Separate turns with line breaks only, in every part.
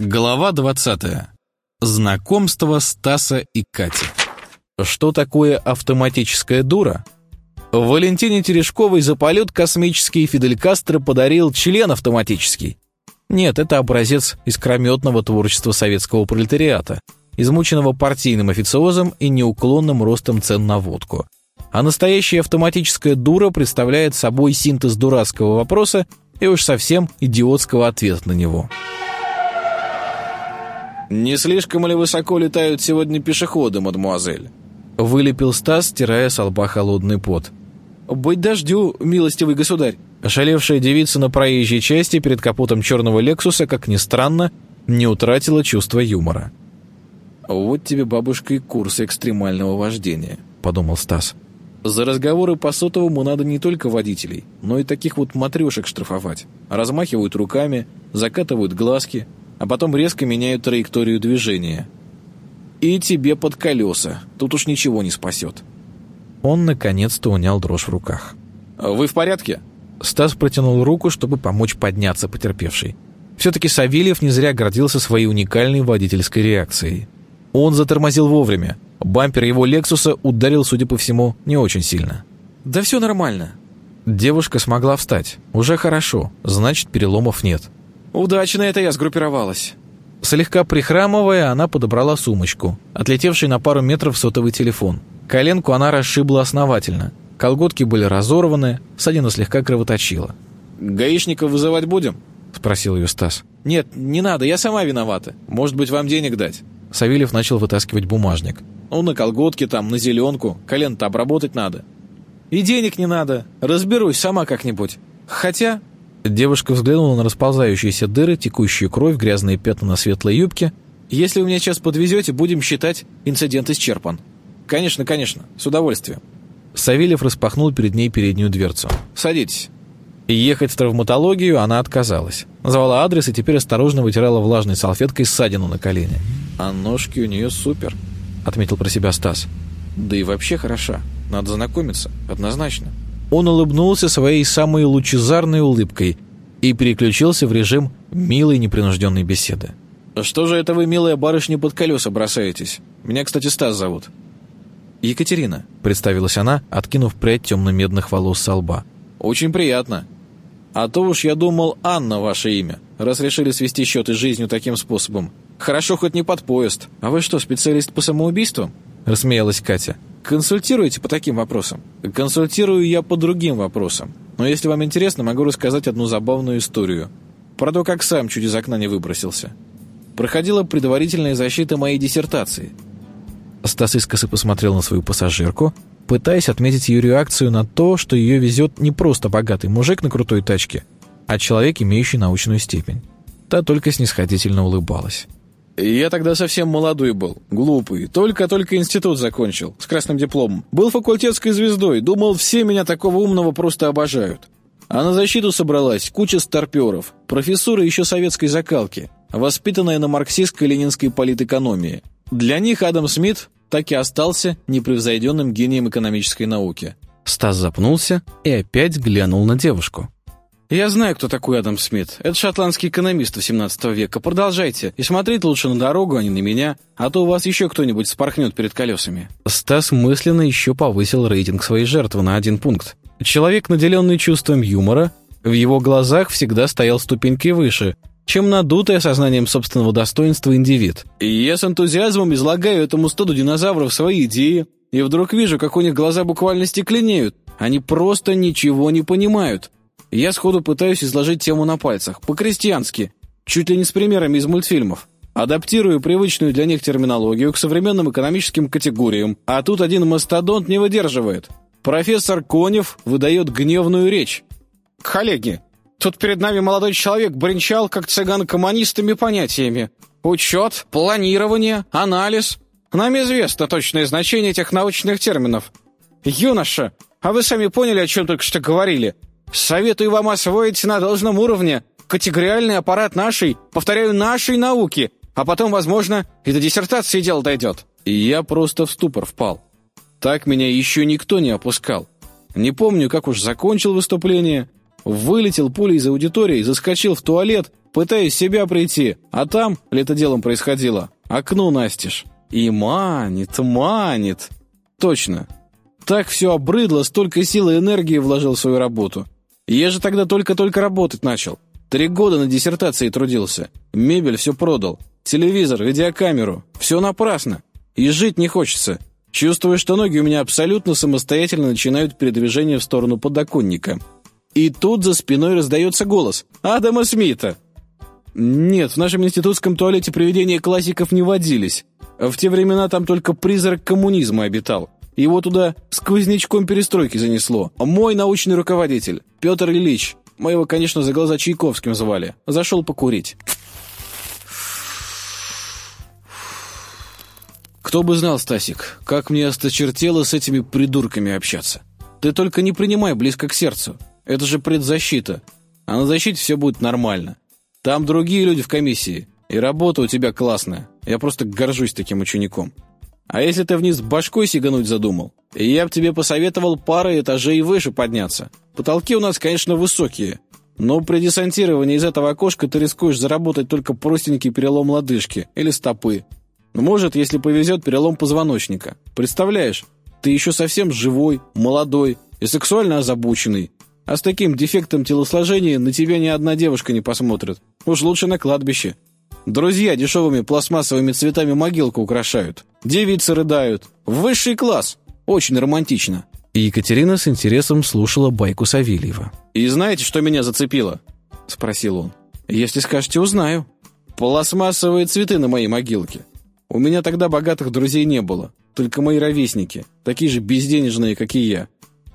Глава 20. Знакомство Стаса и Кати. Что такое автоматическая дура? Валентине Терешковой за полет космический Фидель Кастро подарил член автоматический. Нет, это образец искрометного творчества советского пролетариата, измученного партийным официозом и неуклонным ростом цен на водку. А настоящая автоматическая дура представляет собой синтез дурацкого вопроса и уж совсем идиотского ответа на него.
«Не слишком ли высоко летают сегодня пешеходы, мадемуазель?»
Вылепил Стас, стирая с лба холодный пот.
«Быть дождю, милостивый государь!»
Ошалевшая девица на проезжей части перед капотом черного «Лексуса», как ни странно, не утратила чувство юмора.
«Вот тебе, бабушка, и курсы экстремального вождения», — подумал Стас. «За разговоры по сотовому надо не только водителей, но и таких вот матрешек штрафовать. Размахивают руками, закатывают глазки, а потом резко меняют траекторию движения. И тебе под колеса. Тут уж ничего не спасет.
Он наконец-то унял дрожь в руках.
«Вы в порядке?»
Стас протянул руку, чтобы помочь подняться потерпевшей. Все-таки Савельев не зря гордился своей уникальной водительской реакцией. Он затормозил вовремя. Бампер его «Лексуса» ударил, судя по всему, не очень сильно.
«Да все нормально».
Девушка смогла встать. Уже хорошо, значит, переломов нет.
«Удачно это я сгруппировалась».
Слегка прихрамывая, она подобрала сумочку, отлетевший на пару метров сотовый телефон. Коленку она расшибла основательно. Колготки были разорваны, ссадина слегка кровоточила.
«Гаишников вызывать будем?»
— спросил ее Стас.
«Нет, не надо, я сама виновата. Может быть, вам денег дать?»
Савельев начал вытаскивать бумажник.
«Ну, на колготки там, на зеленку. Колен-то обработать надо». «И денег не надо. Разберусь сама как-нибудь. Хотя
Девушка взглянула на расползающиеся дыры, текущую кровь, грязные пятна на светлой юбке.
«Если вы меня сейчас подвезете, будем считать, инцидент исчерпан». «Конечно, конечно, с удовольствием».
Савельев распахнул перед ней переднюю дверцу.
«Садитесь».
Ехать в травматологию она отказалась. Назвала адрес и теперь осторожно вытирала влажной салфеткой ссадину на колене.
«А ножки у нее супер», —
отметил про себя Стас.
«Да и вообще хороша. Надо знакомиться, однозначно».
Он улыбнулся своей самой лучезарной улыбкой и переключился в режим милой непринужденной беседы.
«Что же это вы, милая барышня, под колеса бросаетесь? Меня, кстати, Стас зовут».
«Екатерина», — представилась она, откинув прядь темно-медных волос со лба.
«Очень приятно. А то уж я думал, Анна ваше имя, раз решили свести счеты с жизнью таким способом. Хорошо хоть не под поезд. А вы что, специалист по самоубийству?» — рассмеялась Катя. Консультируете по таким вопросам? Консультирую я по другим вопросам. Но если вам интересно, могу рассказать одну забавную историю. Про то, как сам чуть из окна не выбросился. Проходила предварительная защита моей диссертации.
Стас искоса посмотрел на свою пассажирку, пытаясь отметить ее реакцию на то, что ее везет не просто богатый мужик на крутой тачке, а человек, имеющий научную степень. Та только снисходительно улыбалась.
Я тогда совсем молодой был, глупый, только-только институт закончил, с красным дипломом. Был факультетской звездой, думал, все меня такого умного просто обожают. А на защиту собралась куча старперов, профессура еще советской закалки, воспитанная на марксистско-ленинской политэкономии. Для них Адам Смит так и остался непревзойденным гением экономической науки.
Стас запнулся и опять глянул на девушку.
«Я знаю, кто такой Адам Смит. Это шотландский экономист 17 века. Продолжайте. И смотрите лучше на дорогу, а не на меня, а то у вас еще кто-нибудь спорхнет перед колесами».
Стас мысленно еще повысил рейтинг своей жертвы на один пункт. Человек, наделенный чувством юмора, в его глазах всегда стоял ступенькой выше, чем надутый осознанием собственного достоинства индивид.
И я с энтузиазмом излагаю этому стаду динозавров свои идеи, и вдруг вижу, как у них глаза буквально стекленеют. Они просто ничего не понимают. Я сходу пытаюсь изложить тему на пальцах, по-крестьянски, чуть ли не с примерами из мультфильмов. Адаптирую привычную для них терминологию к современным экономическим категориям, а тут один мастодонт не выдерживает. Профессор Конев выдает гневную речь. «Коллеги, тут перед нами молодой человек бренчал, как цыган коммунистами понятиями. Учет, планирование, анализ. Нам известно точное значение этих научных терминов. Юноша, а вы сами поняли, о чем только что говорили? Советую вам освоить на должном уровне категориальный аппарат нашей, повторяю, нашей науки, а потом, возможно, и до диссертации дело дойдет». И я просто в ступор впал. Так меня еще никто не опускал. Не помню, как уж закончил выступление, вылетел пулей из аудитории, заскочил в туалет, Пытаюсь себя прийти, а там летоделом происходило. Окно настежь. И манит, манит. Точно. Так все обрыдло, столько сил и энергии вложил в свою работу. Я же тогда только-только работать начал. Три года на диссертации трудился. Мебель все продал. Телевизор, видеокамеру. Все напрасно. И жить не хочется. Чувствую, что ноги у меня абсолютно самостоятельно начинают передвижение в сторону подоконника. И тут за спиной раздается голос Адама Смита. Нет, в нашем институтском туалете привидения классиков не водились. В те времена там только призрак коммунизма обитал. Его туда сквознячком перестройки занесло. Мой научный руководитель, Петр Ильич. Мы его, конечно, за глаза Чайковским звали. Зашел покурить. Кто бы знал, Стасик, как мне осточертело с этими придурками общаться. Ты только не принимай близко к сердцу. Это же предзащита. А на защите все будет нормально. Там другие люди в комиссии, и работа у тебя классная. Я просто горжусь таким учеником. А если ты вниз башкой сигануть задумал, я бы тебе посоветовал парой этажей выше подняться. Потолки у нас, конечно, высокие, но при десантировании из этого окошка ты рискуешь заработать только простенький перелом лодыжки или стопы. Может, если повезет, перелом позвоночника. Представляешь, ты еще совсем живой, молодой и сексуально озабоченный, а с таким дефектом телосложения на тебя ни одна девушка не посмотрит. Уж лучше на кладбище. Друзья дешевыми пластмассовыми цветами могилку украшают. Девицы рыдают. Высший класс. Очень романтично.
И Екатерина с интересом слушала байку Савельева.
«И знаете, что меня зацепило?» — спросил он. «Если скажете, узнаю. Пластмассовые цветы на моей могилке. У меня тогда богатых друзей не было, только мои ровесники, такие же безденежные, как и я.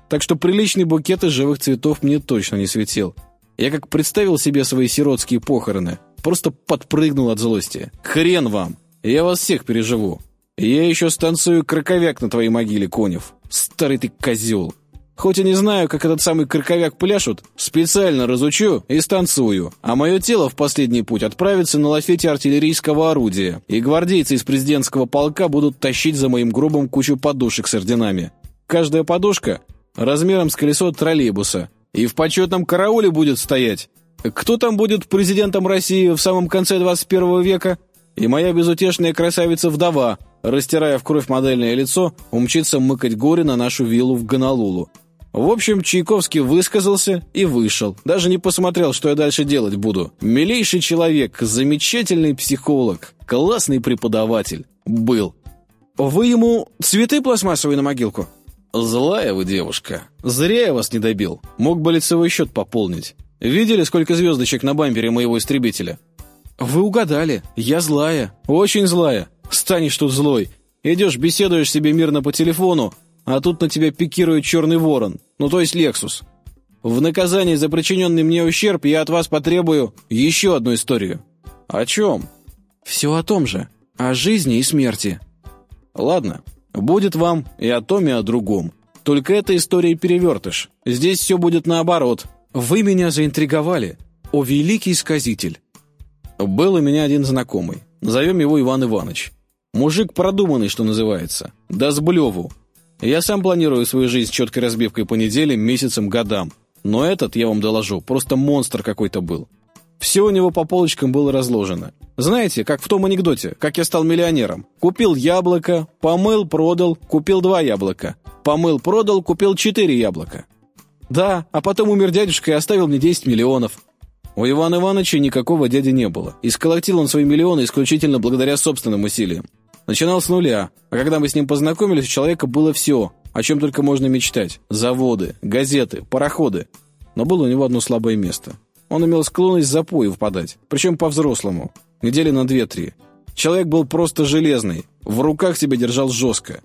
Так что приличный букет из живых цветов мне точно не светил. Я как представил себе свои сиротские похороны, просто подпрыгнул от злости. Хрен вам! Я вас всех переживу. Я еще станцую краковяк на твоей могиле, Конев. Старый ты козел. Хоть и не знаю, как этот самый краковяк пляшут, специально разучу и станцую. А мое тело в последний путь отправится на лафете артиллерийского орудия, и гвардейцы из президентского полка будут тащить за моим гробом кучу подушек с орденами. Каждая подушка размером с колесо троллейбуса, и в почетном карауле будет стоять. Кто там будет президентом России в самом конце 21 века? И моя безутешная красавица-вдова, растирая в кровь модельное лицо, умчится мыкать горе на нашу виллу в Гонолулу. В общем, Чайковский высказался и вышел. Даже не посмотрел, что я дальше делать буду. Милейший человек, замечательный психолог, классный преподаватель. Был. Вы ему цветы пластмассовые на могилку? «Злая вы девушка. Зря я вас не добил. Мог бы лицевой счет пополнить. Видели, сколько звездочек на бампере моего истребителя?» «Вы угадали. Я злая. Очень злая. Станешь тут злой. Идешь, беседуешь себе мирно по телефону, а тут на тебя пикирует черный ворон, ну то есть Лексус. В наказание за причиненный мне ущерб я от вас потребую еще одну историю». «О чем?» «Все о том же. О жизни и смерти». «Ладно, Будет вам и о том, и о другом. Только эта история перевертыш. Здесь все будет наоборот. Вы меня заинтриговали. О, великий сказитель. Был у меня один знакомый. Назовем его Иван Иванович. Мужик продуманный, что называется. Да с блеву. Я сам планирую свою жизнь с четкой разбивкой по неделям, месяцам, годам. Но этот, я вам доложу, просто монстр какой-то был. Все у него по полочкам было разложено. Знаете, как в том анекдоте, как я стал миллионером. Купил яблоко, помыл, продал, купил два яблока. Помыл, продал, купил четыре яблока. Да, а потом умер дядюшка и оставил мне 10 миллионов. У Ивана Ивановича никакого дяди не было. И сколотил он свои миллионы исключительно благодаря собственным усилиям. Начинал с нуля, а когда мы с ним познакомились, у человека было все, о чем только можно мечтать. Заводы, газеты, пароходы. Но было у него одно слабое место – он имел склонность в запои впадать, причем по-взрослому, недели на две-три. Человек был просто железный, в руках себя держал жестко.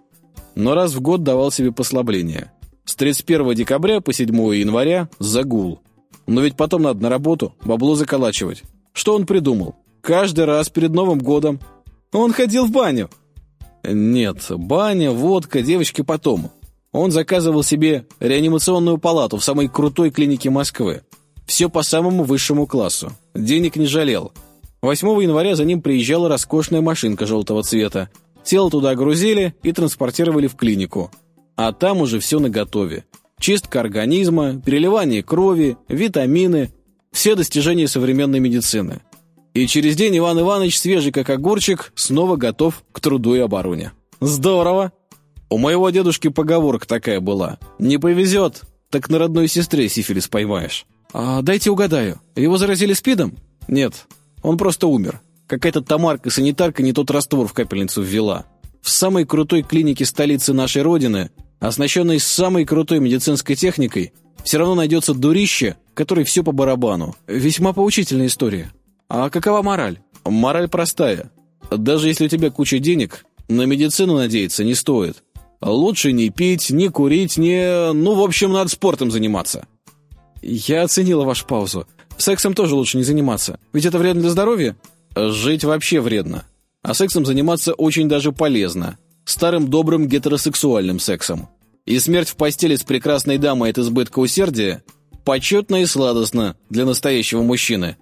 Но раз в год давал себе послабление. С 31 декабря по 7 января – загул. Но ведь потом надо на работу, бабло заколачивать. Что он придумал? Каждый раз перед Новым годом он ходил в баню. Нет, баня, водка, девочки потом. Он заказывал себе реанимационную палату в самой крутой клинике Москвы. Все по самому высшему классу. Денег не жалел. 8 января за ним приезжала роскошная машинка желтого цвета. Тело туда грузили и транспортировали в клинику. А там уже все наготове. Чистка организма, переливание крови, витамины. все достижения современной медицины. И через день Иван Иванович, свежий как огурчик, снова готов к труду и обороне. Здорово! У моего дедушки поговорка такая была. Не повезет, так на родной сестре сифилис поймаешь. А дайте угадаю, его заразили спидом? Нет, он просто умер. Какая-то тамарка-санитарка не тот раствор в капельницу ввела. В самой крутой клинике столицы нашей родины, оснащенной самой крутой медицинской техникой, все равно найдется дурище, который все по барабану. Весьма поучительная история. А какова мораль? Мораль простая. Даже если у тебя куча денег, на медицину надеяться не стоит. Лучше не пить, не курить, не... Ну, в общем, надо спортом заниматься. Я оценила вашу паузу. Сексом тоже лучше не заниматься. Ведь это вредно для здоровья. Жить вообще вредно. А сексом заниматься очень даже полезно. Старым добрым гетеросексуальным сексом. И смерть в постели с прекрасной дамой от избытка усердия почетно и сладостно для настоящего мужчины.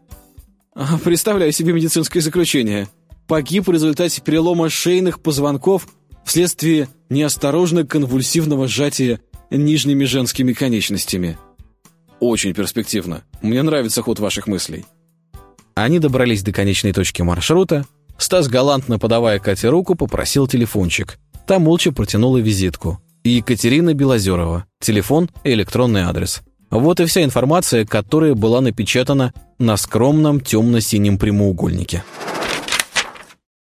Представляю себе медицинское заключение. Погиб в результате перелома шейных позвонков вследствие неосторожно конвульсивного сжатия нижними женскими конечностями. Очень перспективно. Мне нравится ход ваших мыслей.
Они добрались до конечной точки маршрута. Стас, галантно подавая Кате руку, попросил телефончик. Та молча протянула визитку. Екатерина Белозерова. Телефон и электронный адрес. Вот и вся информация, которая была напечатана на скромном темно-синем прямоугольнике.